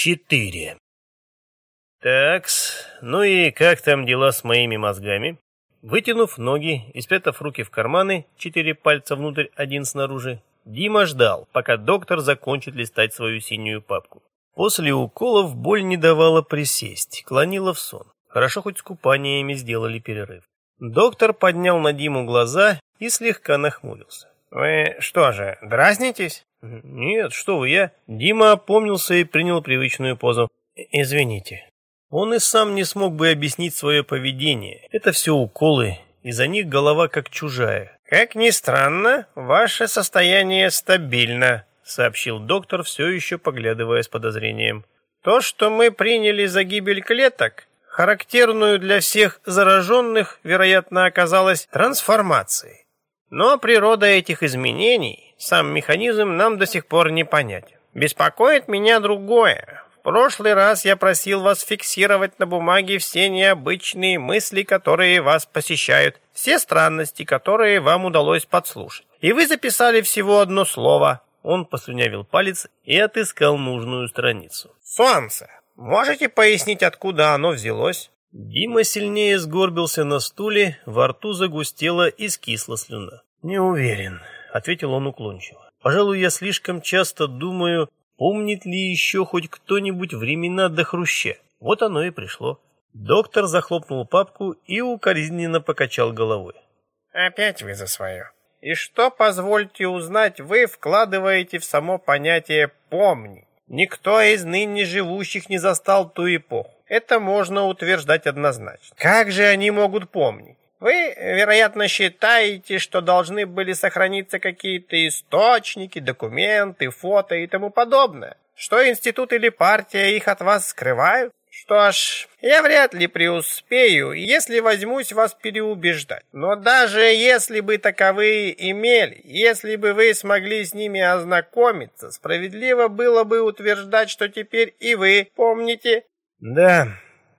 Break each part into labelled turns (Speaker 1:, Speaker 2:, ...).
Speaker 1: Четыре. Такс, ну и как там дела с моими мозгами? Вытянув ноги и спрятав руки в карманы, четыре пальца внутрь, один снаружи, Дима ждал, пока доктор закончит листать свою синюю папку. После уколов боль не давала присесть, клонила в сон. Хорошо хоть с купаниями сделали перерыв. Доктор поднял на Диму глаза и слегка нахмурился.
Speaker 2: «Вы что же, дразнитесь?»
Speaker 1: «Нет, что вы, я...» Дима опомнился и принял привычную позу. «Извините». Он и сам не смог бы объяснить свое поведение. Это все уколы, и за них голова как чужая.
Speaker 2: «Как ни странно, ваше состояние стабильно», — сообщил доктор, все еще поглядывая с подозрением. «То, что мы приняли за гибель клеток, характерную для всех зараженных, вероятно, оказалось трансформацией. Но природа этих изменений сам механизм нам до сих пор не понятен. Беспокоит меня другое. В прошлый раз я просил вас фиксировать на бумаге все необычные мысли, которые вас посещают, все странности, которые вам удалось подслушать. И вы записали всего одно слово.
Speaker 1: Он послюнявил палец и отыскал нужную страницу.
Speaker 2: Солнце. Можете пояснить, откуда оно взялось?
Speaker 1: Дима сильнее сгорбился на стуле, во рту загустела и скисла слюна. Не уверен, — ответил он уклончиво. «Пожалуй, я слишком часто думаю, помнит ли еще хоть кто-нибудь времена до Хруща. Вот оно и пришло». Доктор захлопнул папку и укоризненно покачал головой.
Speaker 2: «Опять вы за свое. И что, позвольте узнать, вы вкладываете в само понятие «помни». Никто из ныне живущих не застал ту эпоху. Это можно утверждать однозначно. Как же они могут помнить? Вы, вероятно, считаете, что должны были сохраниться какие-то источники, документы, фото и тому подобное. Что институт или партия их от вас скрывают? Что ж, я вряд ли преуспею, если возьмусь вас переубеждать. Но даже если бы таковые имели, если бы вы смогли с ними ознакомиться, справедливо было бы утверждать, что теперь и вы помните.
Speaker 1: Да,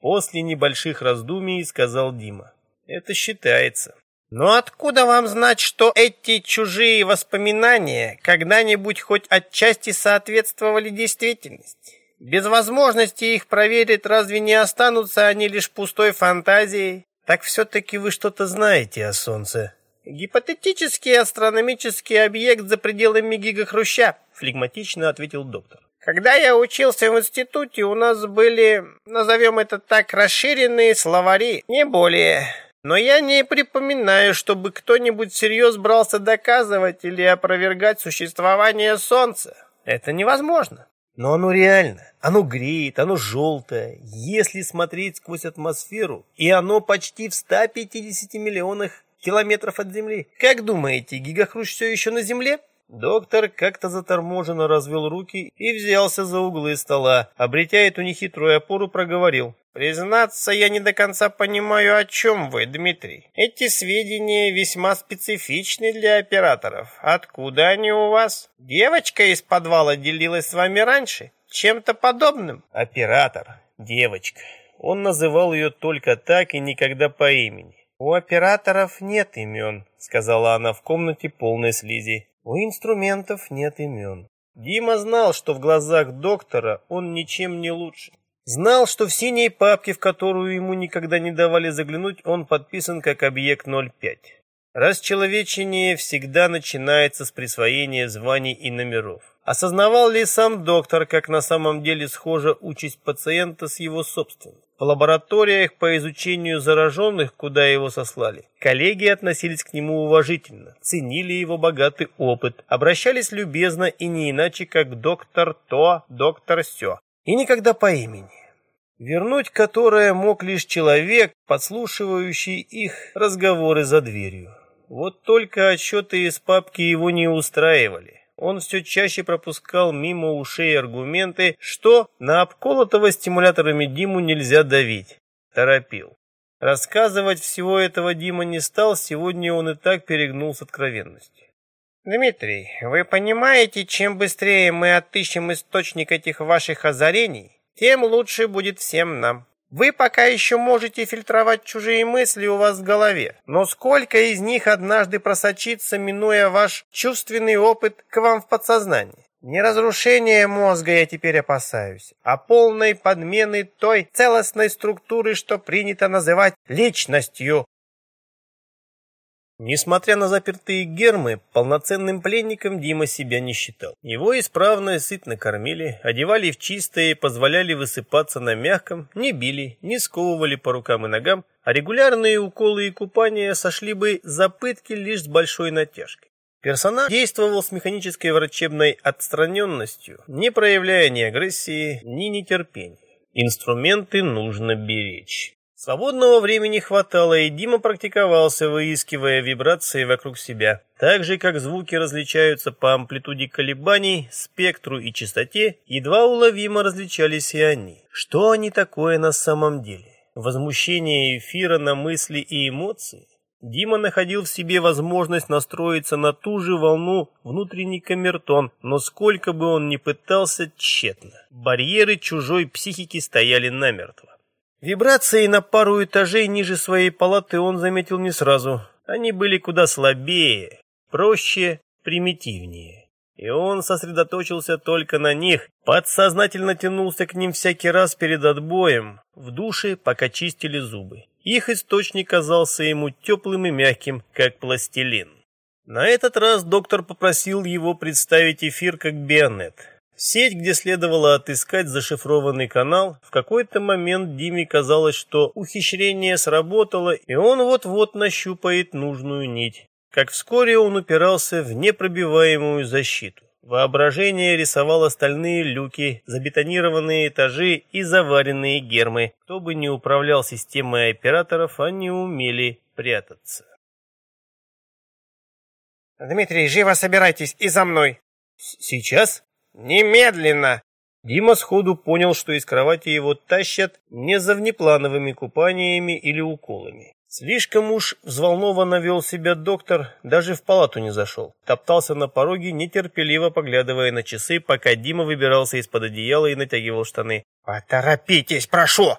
Speaker 1: после небольших раздумий сказал Дима. Это считается.
Speaker 2: Но откуда вам знать, что эти чужие воспоминания когда-нибудь хоть отчасти соответствовали действительности? Без возможности их проверить, разве не останутся они лишь пустой фантазией? Так все-таки вы что-то знаете о Солнце. Гипотетический астрономический объект за пределами гигахруща, флегматично ответил доктор. Когда я учился в институте, у нас были, назовем это так, расширенные словари, не более. Но я не припоминаю, чтобы кто-нибудь всерьез брался доказывать или опровергать существование Солнца. Это невозможно.
Speaker 1: Но оно реально. Оно греет, оно желтое. Если смотреть сквозь атмосферу, и оно почти в 150 миллионах километров от Земли. Как думаете, гигахрущ все еще на Земле? Доктор как-то заторможенно развел руки и взялся за углы стола. Обретя эту нехитрую опору, проговорил.
Speaker 2: «Признаться, я не до конца понимаю, о чем вы, Дмитрий. Эти сведения весьма специфичны для операторов. Откуда они у вас? Девочка из подвала делилась с вами раньше? Чем-то подобным?»
Speaker 1: «Оператор. Девочка. Он называл ее только так и никогда по имени.
Speaker 2: «У операторов нет имен», — сказала она в комнате полной слизи. У инструментов нет имен.
Speaker 1: Дима знал, что в глазах доктора он ничем не лучше. Знал, что в синей папке, в которую ему никогда не давали заглянуть, он подписан как объект 05. Расчеловечение всегда начинается с присвоения званий и номеров. Осознавал ли сам доктор, как на самом деле схожа участь пациента с его собственной? В лабораториях по изучению зараженных, куда его сослали, коллеги относились к нему уважительно, ценили его богатый опыт, обращались любезно и не иначе, как доктор то, доктор сё, и никогда по имени. Вернуть которое мог лишь человек, подслушивающий их разговоры за дверью. Вот только отчеты из папки его не устраивали он все чаще пропускал мимо ушей аргументы, что на обколотого стимуляторами Диму нельзя давить. Торопил. Рассказывать всего этого Дима не стал, сегодня он и так перегнул с откровенностью.
Speaker 2: «Дмитрий, вы понимаете, чем быстрее мы отыщем источник этих ваших озарений, тем лучше будет всем нам. Вы пока еще можете фильтровать чужие мысли у вас в голове, но сколько из них однажды просочится, минуя ваш чувственный опыт к вам в подсознание? Не разрушение мозга я теперь опасаюсь, а полной подмены той целостной структуры, что принято называть личностью.
Speaker 1: Несмотря на запертые гермы, полноценным пленником Дима себя не считал. Его исправно и сытно кормили, одевали в чистое и позволяли высыпаться на мягком, не били, не сковывали по рукам и ногам, а регулярные уколы и купания сошли бы за пытки лишь с большой натяжкой. Персонаж действовал с механической врачебной отстраненностью, не проявляя ни агрессии, ни нетерпения. Инструменты нужно беречь. Свободного времени хватало, и Дима практиковался, выискивая вибрации вокруг себя. Так же, как звуки различаются по амплитуде колебаний, спектру и частоте, едва уловимо различались и они. Что они такое на самом деле? Возмущение эфира на мысли и эмоции? Дима находил в себе возможность настроиться на ту же волну внутренний камертон, но сколько бы он ни пытался, тщетно. Барьеры чужой психики стояли намертво. Вибрации на пару этажей ниже своей палаты он заметил не сразу. Они были куда слабее, проще, примитивнее. И он сосредоточился только на них, подсознательно тянулся к ним всякий раз перед отбоем, в душе, пока чистили зубы. Их источник казался ему теплым и мягким, как пластилин. На этот раз доктор попросил его представить эфир как бионет. Сеть, где следовало отыскать зашифрованный канал, в какой-то момент Диме казалось, что ухищрение сработало, и он вот-вот нащупает нужную нить. Как вскоре он упирался в непробиваемую защиту. Воображение рисовало стальные люки, забетонированные этажи и заваренные гермы. Кто бы ни управлял системой операторов, они умели прятаться.
Speaker 2: «Дмитрий, живо собирайтесь и за мной!»
Speaker 1: «Сейчас?»
Speaker 2: «Немедленно!»
Speaker 1: Дима сходу понял, что из кровати его тащат не за внеплановыми купаниями или уколами. Слишком уж взволнованно вел себя доктор, даже в палату не зашел. Топтался на пороге, нетерпеливо поглядывая на часы, пока Дима выбирался из-под одеяла и натягивал штаны.
Speaker 2: «Поторопитесь, прошу!»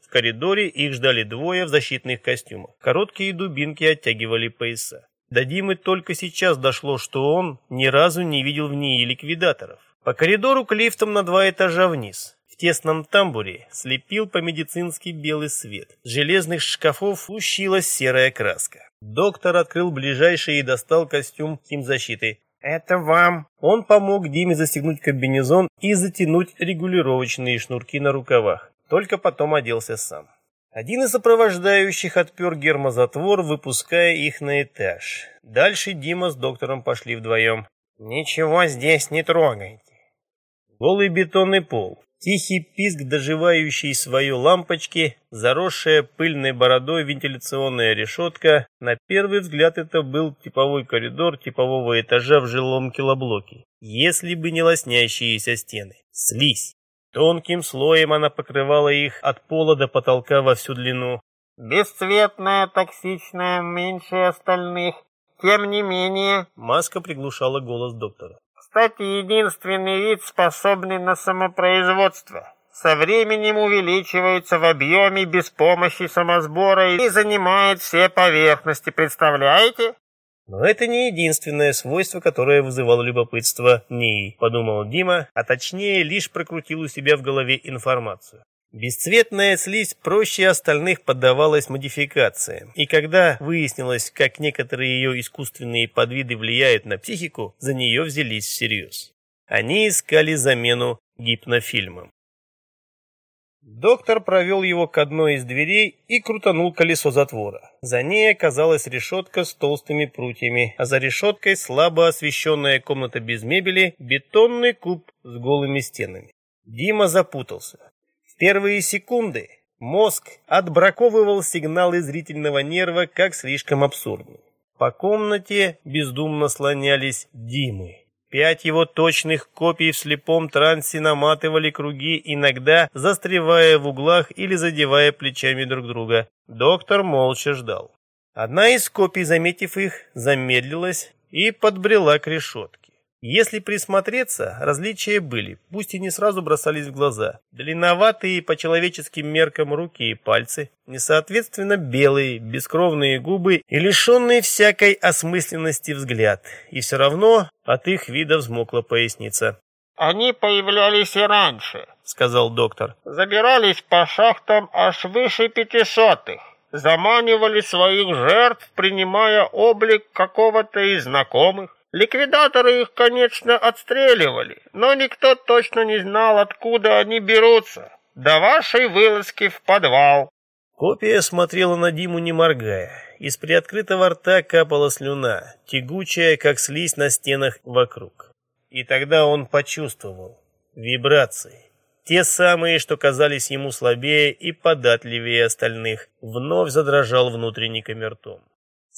Speaker 1: В коридоре их ждали двое в защитных костюмах. Короткие дубинки оттягивали пояса. До Димы только сейчас дошло, что он ни разу не видел в ней ликвидаторов. По коридору к лифтам на два этажа вниз тесном тамбуре слепил по-медицински белый свет. С железных шкафов лущилась серая краска. Доктор открыл ближайший и достал костюм химзащиты.
Speaker 2: «Это вам!»
Speaker 1: Он помог Диме застегнуть комбинезон и затянуть регулировочные шнурки на рукавах. Только потом оделся сам. Один из сопровождающих отпер гермозатвор, выпуская их на этаж. Дальше Дима с доктором пошли вдвоем.
Speaker 2: «Ничего здесь не трогайте».
Speaker 1: Голый бетонный пол, Тихий писк, доживающий свою лампочки, заросшая пыльной бородой вентиляционная решетка. На первый взгляд это был типовой коридор типового этажа в жилом килоблоке. Если бы не лоснящиеся стены. Слизь. Тонким слоем она покрывала их от пола до потолка во всю длину.
Speaker 2: Бесцветная, токсичная, меньше остальных. Тем не менее...
Speaker 1: Маска приглушала голос доктора.
Speaker 2: Кстати, единственный вид, способный на самопроизводство. Со временем увеличивается в объеме без помощи самосбора и занимает все поверхности, представляете?
Speaker 1: Но это не единственное свойство, которое вызывало любопытство НИИ, подумал Дима, а точнее лишь прокрутил у себя в голове информацию. Бесцветная слизь проще остальных поддавалась модификациям, и когда выяснилось, как некоторые ее искусственные подвиды влияют на психику, за нее взялись всерьез. Они искали замену гипнофильмам. Доктор провел его к одной из дверей и крутанул колесо затвора. За ней оказалась решетка с толстыми прутьями, а за решеткой слабо освещенная комната без мебели, бетонный куб с голыми стенами. Дима запутался первые секунды мозг отбраковывал сигналы зрительного нерва как слишком абсурдные. По комнате бездумно слонялись Димы. Пять его точных копий в слепом трансе наматывали круги, иногда застревая в углах или задевая плечами друг друга. Доктор молча ждал. Одна из копий, заметив их, замедлилась и подбрела к решетке. Если присмотреться, различия были, пусть и не сразу бросались в глаза. Длинноватые по человеческим меркам руки и пальцы, несоответственно белые, бескровные губы и лишенные всякой осмысленности взгляд. И все равно от их вида взмокла поясница.
Speaker 2: «Они появлялись и раньше», —
Speaker 1: сказал доктор.
Speaker 2: «Забирались по шахтам аж выше пятисотых заманивали своих жертв, принимая облик какого-то из знакомых. Ликвидаторы их, конечно, отстреливали, но никто точно не знал, откуда они берутся. До вашей вылазки в подвал.
Speaker 1: Копия смотрела на Диму, не моргая. Из приоткрытого рта капала слюна, тягучая, как слизь на стенах вокруг. И тогда он почувствовал вибрации. Те самые, что казались ему слабее и податливее остальных, вновь задрожал внутренний камертон.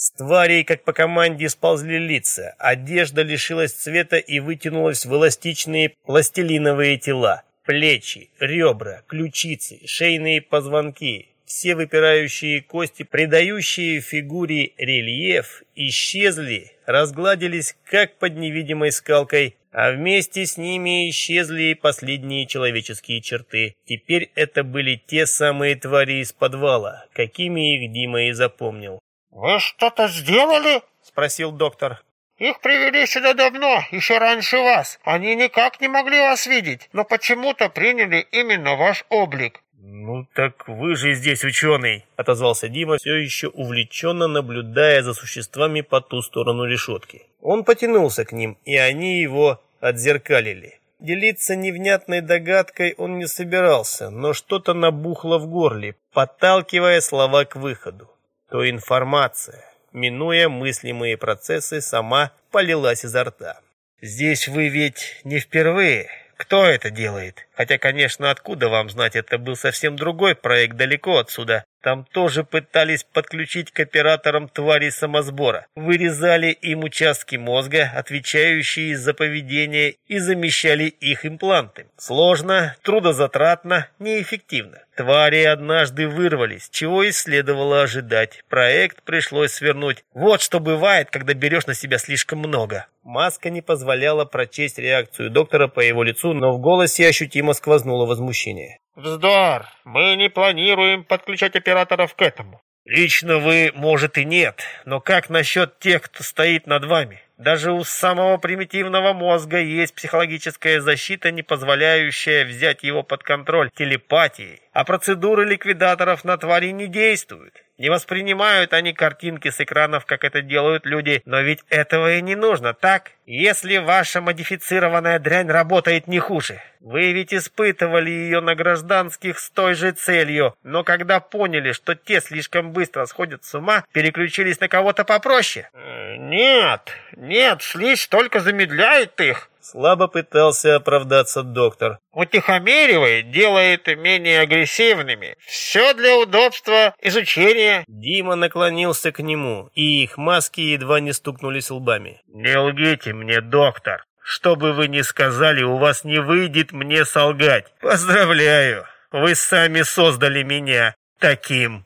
Speaker 1: С тварей, как по команде, сползли лица, одежда лишилась цвета и вытянулась в эластичные пластилиновые тела. Плечи, ребра, ключицы, шейные позвонки, все выпирающие кости, придающие фигуре рельеф, исчезли, разгладились, как под невидимой скалкой, а вместе с ними исчезли и последние человеческие черты. Теперь это были те самые твари из подвала, какими их Дима и запомнил.
Speaker 2: «Вы что-то сделали?» — спросил доктор. «Их привели сюда давно, еще раньше вас. Они никак не могли вас видеть, но почему-то приняли именно ваш облик.
Speaker 1: «Ну так вы же здесь ученый», — отозвался Дима, все еще увлеченно наблюдая за существами по ту сторону решетки. Он потянулся к ним, и они его отзеркалили. Делиться невнятной догадкой он не собирался, но что-то набухло в горле, подталкивая слова к выходу. То информация, минуя мыслимые процессы, сама полилась изо рта. «Здесь вы ведь не впервые. Кто это делает?» Хотя, конечно, откуда вам знать, это был совсем другой проект далеко отсюда. Там тоже пытались подключить к операторам твари самосбора. Вырезали им участки мозга, отвечающие за поведение, и замещали их импланты. Сложно, трудозатратно, неэффективно. Твари однажды вырвались, чего и следовало ожидать. Проект пришлось свернуть. Вот что бывает, когда берешь на себя слишком много. Маска не позволяла прочесть реакцию доктора по его лицу, но в голосе ощутимо сквознуло возмущение.
Speaker 2: «Вздор! Мы не планируем подключать операторов к этому».
Speaker 1: «Лично вы, может, и нет, но как насчет тех, кто стоит над вами?» Даже у самого примитивного мозга есть психологическая защита, не позволяющая взять его под контроль телепатией. А процедуры ликвидаторов на твари не действуют. Не воспринимают они картинки с экранов, как это делают люди, но ведь этого и не нужно, так? Если ваша модифицированная дрянь работает не хуже. Вы ведь испытывали ее на гражданских с той же целью, но когда поняли, что те слишком быстро сходят с ума, переключились на кого-то попроще.
Speaker 2: Э, нет, нет, слизь только замедляет их.
Speaker 1: Слабо пытался оправдаться доктор.
Speaker 2: Утихомиривает, делает менее агрессивными. Все для удобства изучения.
Speaker 1: Дима наклонился к нему, и их маски едва не стукнулись лбами.
Speaker 2: Не лгите мне, доктор. Что бы вы ни сказали, у вас не выйдет мне солгать. Поздравляю, вы сами создали меня таким.